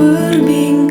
Berbingkai usia